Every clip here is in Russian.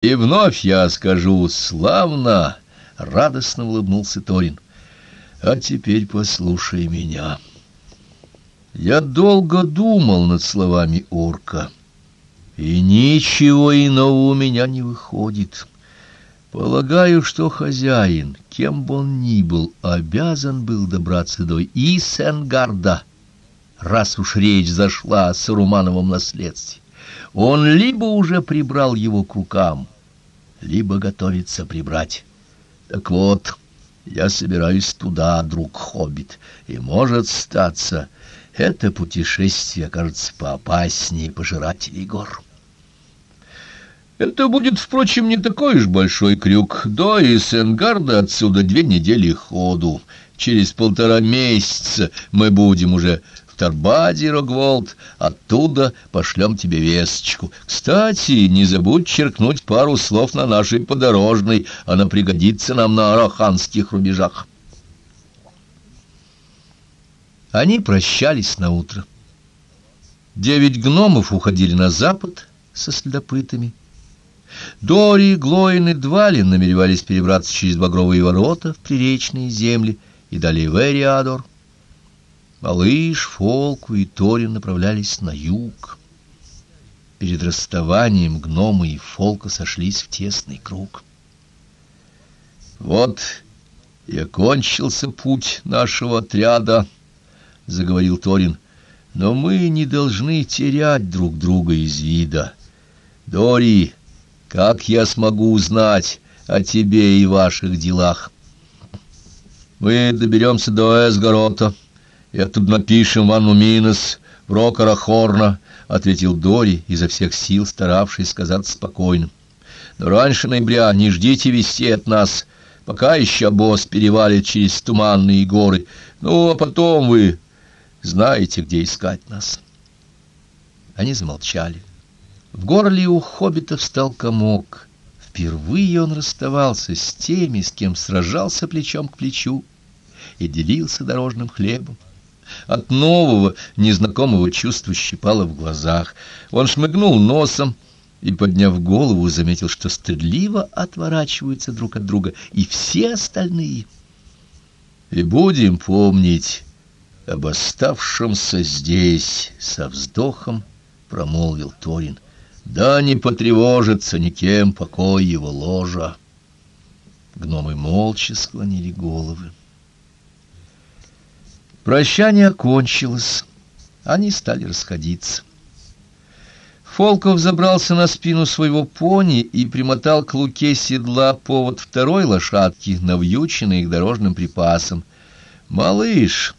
И вновь я скажу «славно», — радостно улыбнулся Торин. А теперь послушай меня. Я долго думал над словами орка, и ничего иного у меня не выходит. Полагаю, что хозяин, кем бы он ни был, обязан был добраться до Исенгарда, раз уж речь зашла о Сарумановом наследстве. Он либо уже прибрал его к рукам, либо готовится прибрать. Так вот, я собираюсь туда, друг Хоббит, и, может статься, это путешествие окажется поопаснее пожирателей гор. Это будет, впрочем, не такой уж большой крюк. До Исенгарда отсюда две недели ходу. Через полтора месяца мы будем уже Тарбаде, Рогволд, оттуда пошлем тебе весточку. Кстати, не забудь черкнуть пару слов на нашей подорожной, она пригодится нам на араханских рубежах. Они прощались на утро. Девять гномов уходили на запад со следопытами. Дори, Глоин и Двалин намеревались перебраться через Багровые ворота в приречные земли и далее в Эриадор. Малыш, Фолку и Торин направлялись на юг. Перед расставанием гномы и Фолка сошлись в тесный круг. «Вот и окончился путь нашего отряда», — заговорил Торин, — «но мы не должны терять друг друга из вида. Дори, как я смогу узнать о тебе и ваших делах?» «Мы доберемся до Эсгорота» оттуда напишем Ванну Минос, Брокера Хорна, — ответил Дори, изо всех сил старавшись сказать спокойно. Но раньше ноября не ждите вести от нас, пока еще босс перевалит через туманные горы. Ну, а потом вы знаете, где искать нас. Они замолчали. В горле у хоббита встал комок. Впервые он расставался с теми, с кем сражался плечом к плечу и делился дорожным хлебом. От нового, незнакомого чувства щипало в глазах. Он шмыгнул носом и, подняв голову, заметил, что стыдливо отворачиваются друг от друга и все остальные. И будем помнить об оставшемся здесь, со вздохом промолвил Торин. Да не потревожится никем покой его ложа. Гномы молча склонили головы. Прощание кончилось. Они стали расходиться. Фолков забрался на спину своего пони и примотал к луке седла повод второй лошадки, навьюченный их дорожным припасом. «Малыш,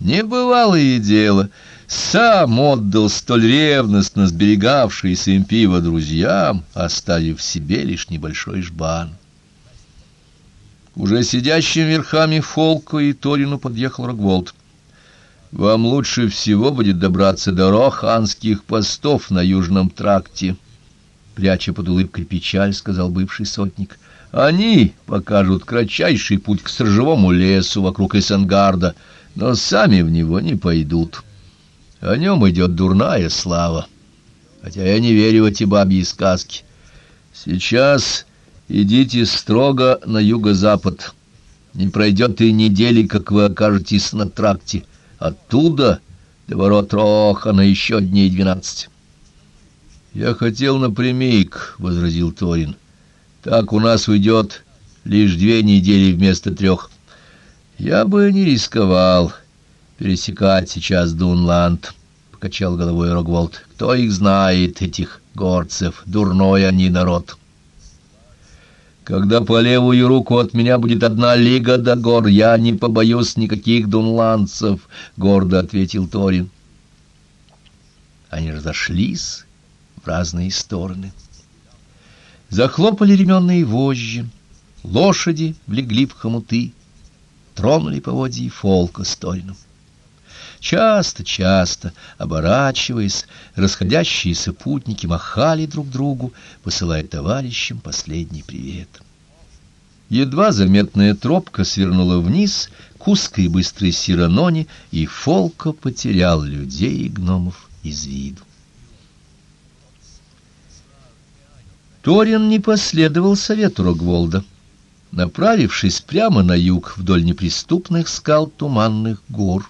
небывалое дело!» сам отдал столь ревностно сберегавшиеся им пиво друзьям, оставив себе лишь небольшой жбан. Уже сидящим верхами Фолку и Торину подъехал Рогволд. Вам лучше всего будет добраться до роханских постов на южном тракте, пряча под улыбкой печаль, сказал бывший сотник. Они покажут кратчайший путь к сторожевому лесу вокруг Эссенгарда, но сами в него не пойдут. О нем идет дурная слава, хотя я не верю в эти бабьи сказки. Сейчас идите строго на юго-запад. Не пройдет и недели, как вы окажетесь на тракте. Оттуда до ворот Рохана еще дней двенадцать. — Я хотел напрямик, — возразил Торин. — Так у нас уйдет лишь две недели вместо трех. Я бы не рисковал пересекать сейчас Дунланд, — покачал головой Рогволд. — Кто их знает, этих горцев? Дурной они народ. — когда по левую руку от меня будет одна лига до гор, я не побоюсь никаких дунландцев, — гордо ответил Торин. Они разошлись в разные стороны. Захлопали ременные вожжи, лошади влегли в хомуты, тронули поводья фолка с Торином. Часто-часто, оборачиваясь, расходящиеся путники махали друг другу, посылая товарищам последний привет. Едва заметная тропка свернула вниз к узкой быстрой сираноне, и Фолко потерял людей и гномов из виду. Торин не последовал совету Рогволда, направившись прямо на юг вдоль неприступных скал туманных гор.